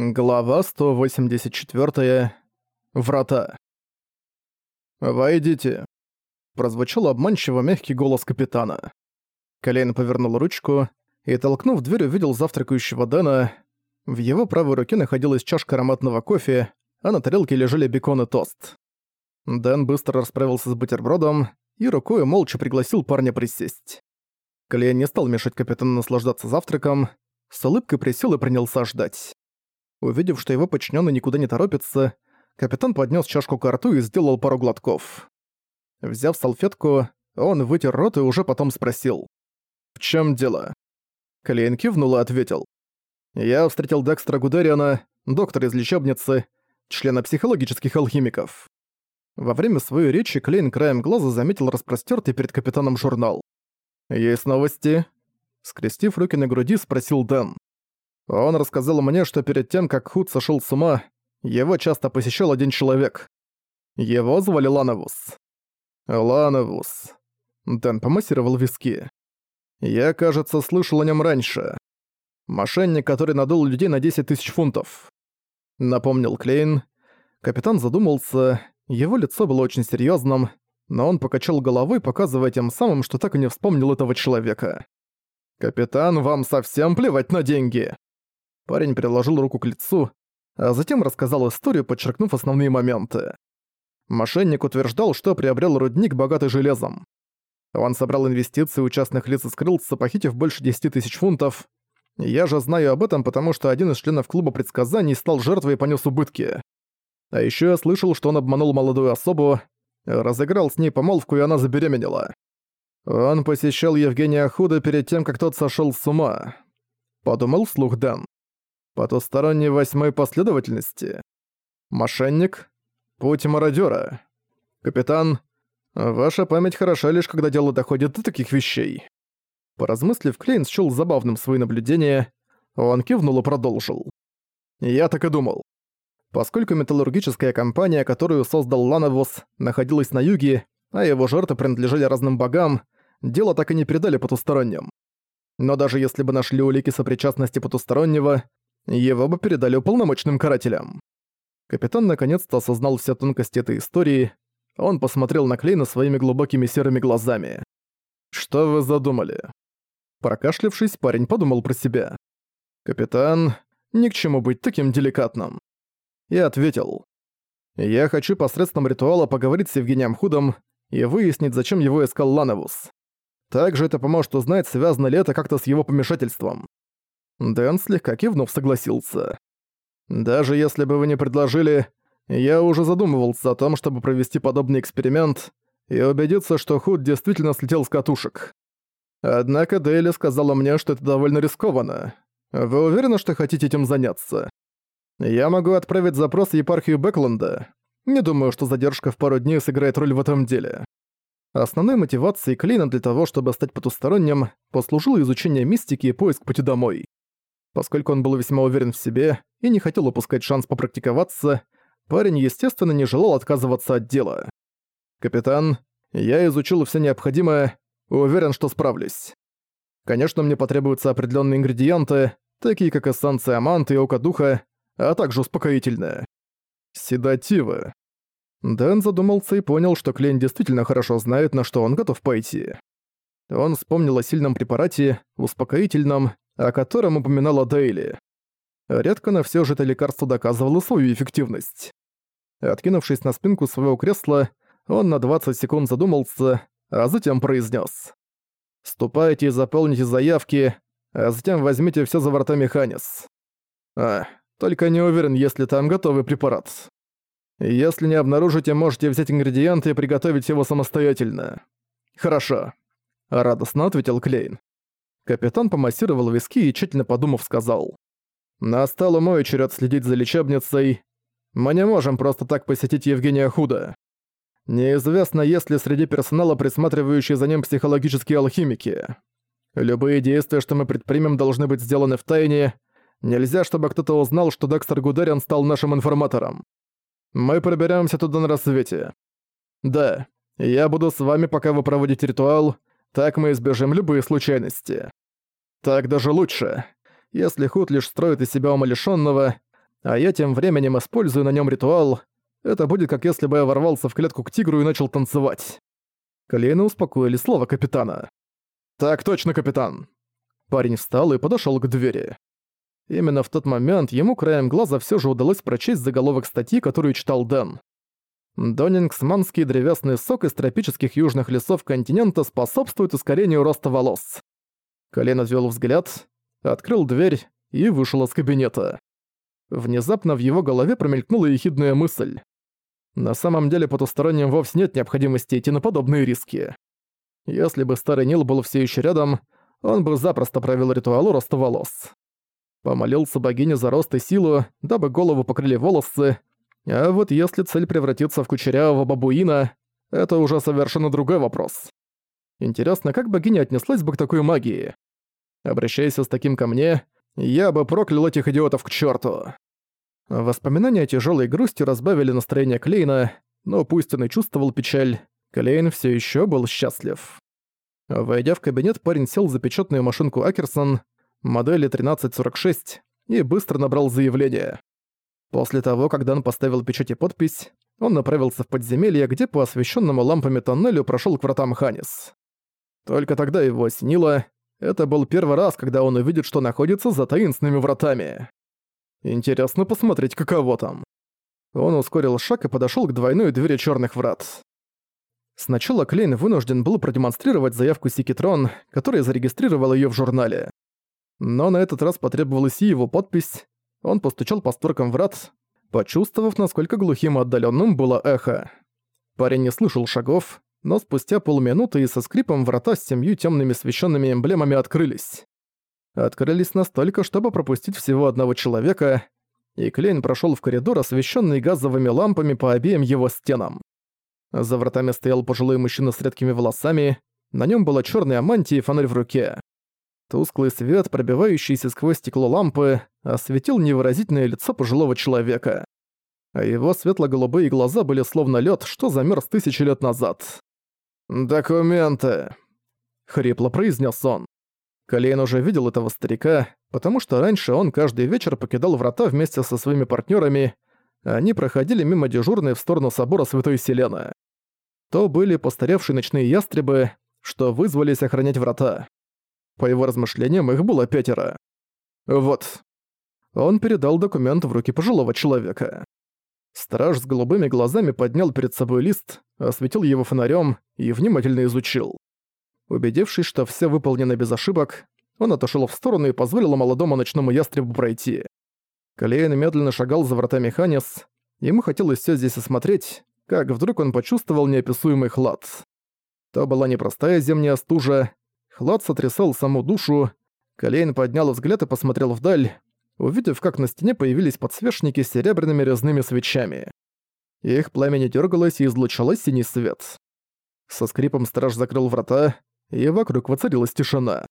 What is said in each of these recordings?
Глава 184. Врата. «Войдите», — прозвучал обманчиво мягкий голос капитана. Колейн повернул ручку и, толкнув дверь, увидел завтракающего Дэна. В его правой руке находилась чашка ароматного кофе, а на тарелке лежали бекон и тост. Дэн быстро расправился с бутербродом и рукой молча пригласил парня присесть. Колейн не стал мешать капитану наслаждаться завтраком, с улыбкой присел и принялся ждать. Увидев, что его подчиненный никуда не торопится, капитан поднес чашку к рту и сделал пару глотков. Взяв салфетку, он вытер рот и уже потом спросил. «В чем дело?» Клейн кивнул и ответил. «Я встретил Декстра Гудериана, доктора из лечебницы, члена психологических алхимиков». Во время своей речи Клейн краем глаза заметил распростёртый перед капитаном журнал. «Есть новости?» Скрестив руки на груди, спросил Дэн. Он рассказал мне, что перед тем, как Худ сошел с ума, его часто посещал один человек. Его звали Лановус. Лановус. Дэн помассировал виски. Я, кажется, слышал о нем раньше. Мошенник, который надул людей на 10 тысяч фунтов. Напомнил Клейн. Капитан задумался, его лицо было очень серьезным, но он покачал головой, показывая тем самым, что так и не вспомнил этого человека. «Капитан, вам совсем плевать на деньги!» Парень приложил руку к лицу, а затем рассказал историю, подчеркнув основные моменты. Мошенник утверждал, что приобрел рудник, богатый железом. Он собрал инвестиции у частных лиц и скрылся, похитив больше 10 тысяч фунтов. Я же знаю об этом, потому что один из членов клуба предсказаний стал жертвой и понес убытки. А еще я слышал, что он обманул молодую особу, разыграл с ней помолвку, и она забеременела. Он посещал Евгения Худа перед тем, как тот сошел с ума. Подумал вслух Дэн потусторонней восьмой последовательности. Мошенник. Путь мародёра. Капитан, ваша память хороша лишь когда дело доходит до таких вещей. Поразмыслив, Клейн счёл забавным свои наблюдения, он кивнул и продолжил. Я так и думал. Поскольку металлургическая компания, которую создал Лановус, находилась на юге, а его жертвы принадлежали разным богам, дело так и не передали потусторонним. Но даже если бы нашли улики сопричастности потустороннего, его бы передали уполномоченным карателям. Капитан наконец-то осознал все тонкости этой истории. Он посмотрел на Клейна своими глубокими серыми глазами. «Что вы задумали?» Прокашлявшись, парень подумал про себя. «Капитан, ни к чему быть таким деликатным». Я ответил. «Я хочу посредством ритуала поговорить с Евгением Худом и выяснить, зачем его искал Лановус. Также это поможет узнать, связано ли это как-то с его помешательством. Дэн слегка кивнув согласился. «Даже если бы вы не предложили, я уже задумывался о том, чтобы провести подобный эксперимент и убедиться, что Худ действительно слетел с катушек. Однако Дейли сказала мне, что это довольно рискованно. Вы уверены, что хотите этим заняться? Я могу отправить запрос в епархию Бэкленда. Не думаю, что задержка в пару дней сыграет роль в этом деле. Основной мотивацией Клейна для того, чтобы стать потусторонним, послужило изучение мистики и поиск пути домой. Поскольку он был весьма уверен в себе и не хотел упускать шанс попрактиковаться, парень, естественно, не желал отказываться от дела. «Капитан, я изучил все необходимое, уверен, что справлюсь. Конечно, мне потребуются определенные ингредиенты, такие как эссенция аманты и око духа, а также успокоительное. Седативы». Дэн задумался и понял, что Клейн действительно хорошо знает, на что он готов пойти. Он вспомнил о сильном препарате, успокоительном, о котором упоминала Дейли. Редко, но всё же это лекарство доказывало свою эффективность. Откинувшись на спинку своего кресла, он на 20 секунд задумался, а затем произнес: «Ступайте и заполните заявки, а затем возьмите всё за врата Механис. А, только не уверен, есть ли там готовый препарат. Если не обнаружите, можете взять ингредиенты и приготовить его самостоятельно. Хорошо», — радостно ответил Клейн. Капитан помассировал виски и, тщательно подумав, сказал. «Настал мой черед следить за лечебницей. Мы не можем просто так посетить Евгения Худа. Неизвестно, есть ли среди персонала присматривающие за ним психологические алхимики. Любые действия, что мы предпримем, должны быть сделаны в тайне. Нельзя, чтобы кто-то узнал, что Декстер Гудериан стал нашим информатором. Мы проберемся туда на рассвете. Да, я буду с вами, пока вы проводите ритуал, так мы избежим любые случайности. Так даже лучше. Если Худ лишь строит из себя умалишённого, а я тем временем использую на нем ритуал. Это будет как если бы я ворвался в клетку к тигру и начал танцевать. Колено успокоили слова капитана. «Так точно, капитан!» Парень встал и подошел к двери. Именно в тот момент ему краем глаза все же удалось прочесть заголовок статьи, которую читал Дэн. Донингсманский древесный сок из тропических южных лесов континента способствует ускорению роста волос. Колен отвел взгляд, открыл дверь и вышел из кабинета. Внезапно в его голове промелькнула ехидная мысль. На самом деле потусторонним вовсе нет необходимости идти на подобные риски. Если бы старый Нил был все еще рядом, он бы запросто провел ритуал роста волос. Помолился богине за рост и силу, дабы голову покрыли волосы, а вот если цель превратится в кучерявого бабуина, это уже совершенно другой вопрос. Интересно, как богиня отнеслась бы к такой магии? Обращаясь с таким ко мне, я бы проклял этих идиотов к черту. Воспоминания о тяжелой грусти разбавили настроение Клейна, но пусть он и чувствовал печаль, Клейн все еще был счастлив. Войдя в кабинет, парень сел за печатную машинку Акерсон, модели 1346, и быстро набрал заявление. После того, когда он поставил печать и подпись, он направился в подземелье, где по освещенному лампами тоннелю прошел к вратам Ханис. Только тогда его осенило. Это был первый раз, когда он увидит, что находится за таинственными вратами. Интересно посмотреть, каково там. Он ускорил шаг и подошел к двойной двери черных врат. Сначала Клейн вынужден был продемонстрировать заявку Сикитрон, которая зарегистрировала ее в журнале. Но на этот раз потребовалась и его подпись, он постучал по створкам врат, почувствовав, насколько глухим и отдаленным было эхо. Парень не слышал шагов, но спустя полминуты и со скрипом врата с семью темными священными эмблемами открылись. Открылись настолько, чтобы пропустить всего одного человека, и Клейн прошел в коридор, освещенный газовыми лампами по обеим его стенам. За вратами стоял пожилой мужчина с редкими волосами, на нем была черная мантия и фонарь в руке. Тусклый свет, пробивающийся сквозь стекло лампы, осветил невыразительное лицо пожилого человека. А его светло-голубые глаза были словно лед, что замерз тысячи лет назад. «Документы!» — хрипло произнес он. Калейн уже видел этого старика, потому что раньше он каждый вечер покидал врата вместе со своими партнерами, они проходили мимо дежурной в сторону собора Святой Селены. То были постаревшие ночные ястребы, что вызвались охранять врата. По его размышлениям, их было пятеро. Вот. Он передал документ в руки пожилого человека. Страж с голубыми глазами поднял перед собой лист, осветил его фонарем и внимательно изучил. Убедившись, что все выполнено без ошибок, он отошел в сторону и позволил молодому ночному ястребу пройти. Калейн медленно шагал за вратами Ханис. Ему хотелось все здесь осмотреть, как вдруг он почувствовал неописуемый хлад. То была непростая зимняя стужа, Хлад сотрясал саму душу. Колейн поднял взгляд и посмотрел вдаль, увидев, как на стене появились подсвечники с серебряными резными свечами. Их пламя не дёргалось и излучало синий свет. Со скрипом страж закрыл врата, и вокруг воцарилась тишина.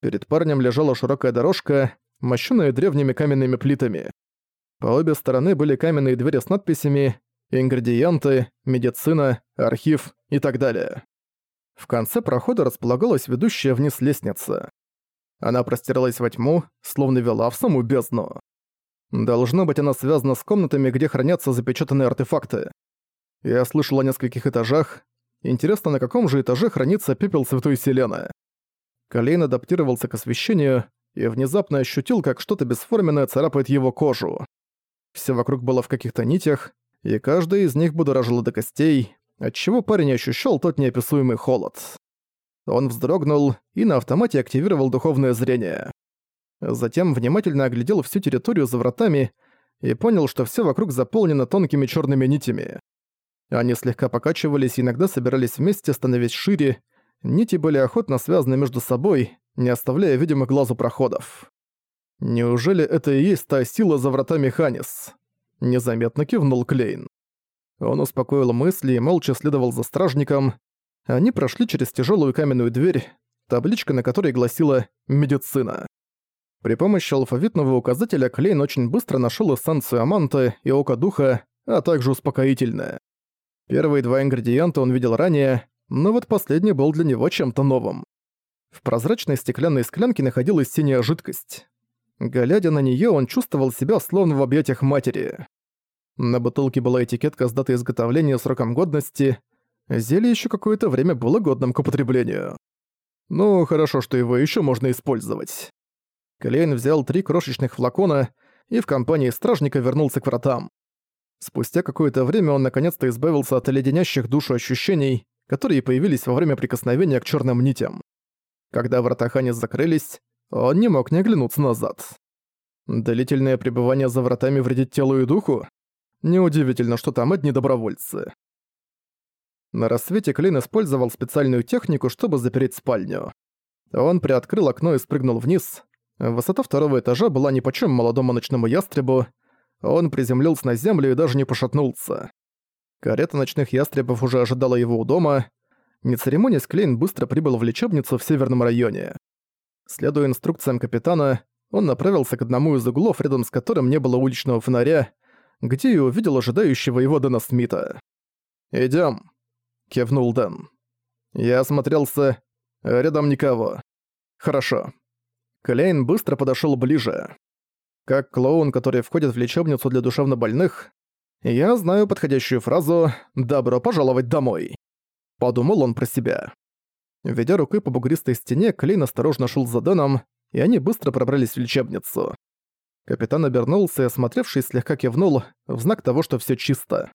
Перед парнем лежала широкая дорожка, мощенная древними каменными плитами. По обе стороны были каменные двери с надписями «Ингредиенты», «Медицина», «Архив» и так далее. В конце прохода располагалась ведущая вниз лестница. Она простиралась во тьму, словно вела в саму бездну. Должно быть, она связана с комнатами, где хранятся запечатанные артефакты. Я слышал о нескольких этажах. Интересно, на каком же этаже хранится пепел Святой Селены. Колейн адаптировался к освещению и внезапно ощутил, как что-то бесформенное царапает его кожу. Все вокруг было в каких-то нитях, и каждая из них будоражило до костей, отчего парень ощущал тот неописуемый холод. Он вздрогнул и на автомате активировал духовное зрение. Затем внимательно оглядел всю территорию за вратами и понял, что все вокруг заполнено тонкими черными нитями. Они слегка покачивались и иногда собирались вместе, становясь шире, нити были охотно связаны между собой, не оставляя видимых глазу проходов. Неужели это и есть та сила за вратами Ханис? Незаметно кивнул Клейн. Он успокоил мысли и молча следовал за стражником. Они прошли через тяжелую каменную дверь, табличка на которой гласила «Медицина». При помощи алфавитного указателя Клейн очень быстро нашел эссенцию Аманта и Ока Духа, а также успокоительное. Первые два ингредиента он видел ранее, но вот последний был для него чем-то новым. В прозрачной стеклянной склянке находилась синяя жидкость. Глядя на неё, он чувствовал себя словно в объятиях матери. На бутылке была этикетка с датой изготовления сроком годности. Зелье ещё какое-то время было годным к употреблению. Ну, хорошо, что его ещё можно использовать. Клейн взял три крошечных флакона и в компании стражника вернулся к вратам. Спустя какое-то время он наконец-то избавился от леденящих душу ощущений, которые появились во время прикосновения к чёрным нитям. Когда врата Ханис закрылись, он не мог не оглянуться назад. Длительное пребывание за вратами вредит телу и духу? Неудивительно, что там одни добровольцы. На рассвете Клин использовал специальную технику, чтобы запереть спальню. Он приоткрыл окно и спрыгнул вниз. Высота второго этажа была нипочём молодому ночному ястребу. Он приземлился на землю и даже не пошатнулся. Карета ночных ястребов уже ожидала его у дома. Не церемонясь, Клейн быстро прибыл в лечебницу в северном районе. Следуя инструкциям капитана, он направился к одному из углов, рядом с которым не было уличного фонаря, где и увидел ожидающего его Дэна Смита. «Идём», — кивнул Дэн. Я осмотрелся. Рядом никого. Хорошо. Клейн быстро подошёл ближе. Как клоун, который входит в лечебницу для душевнобольных, я знаю подходящую фразу «добро пожаловать домой». Подумал он про себя. Ведя рукой по бугристой стене, Клейн осторожно шел за Дэном, и они быстро пробрались в лечебницу. Капитан обернулся и, осмотревшись, слегка кивнул, в знак того, что все чисто.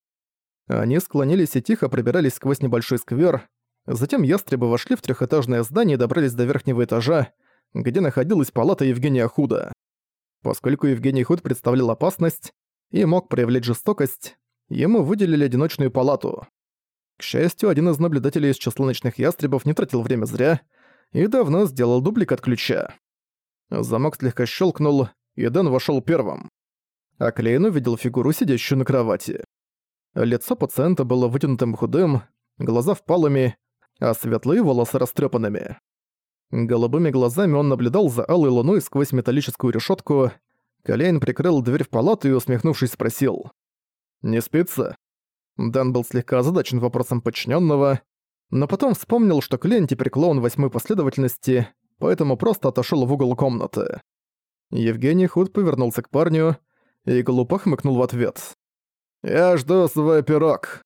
Они склонились и тихо пробирались сквозь небольшой сквер. Затем ястребы вошли в трехэтажное здание и добрались до верхнего этажа, где находилась палата Евгения Худа. Поскольку Евгений Худ представлял опасность и мог проявлять жестокость, ему выделили одиночную палату. К счастью, один из наблюдателей из числа ночных ястребов не тратил время зря и давно сделал дубликат ключа. Замок слегка щелкнул, и Дэн вошел первым. А Клейн увидел фигуру, сидящую на кровати. Лицо пациента было вытянутым худым, глаза впалыми, а светлые волосы растрепанными. Голубыми глазами он наблюдал за алой луной сквозь металлическую решетку. Колейн прикрыл дверь в палату и, усмехнувшись, спросил. «Не спится?» Дан был слегка озадачен вопросом подчиненного, но потом вспомнил, что Клейн теперь клоун восьмой последовательности, поэтому просто отошел в угол комнаты. Евгений Худ повернулся к парню и глупо хмыкнул в ответ. «Я жду свой пирог».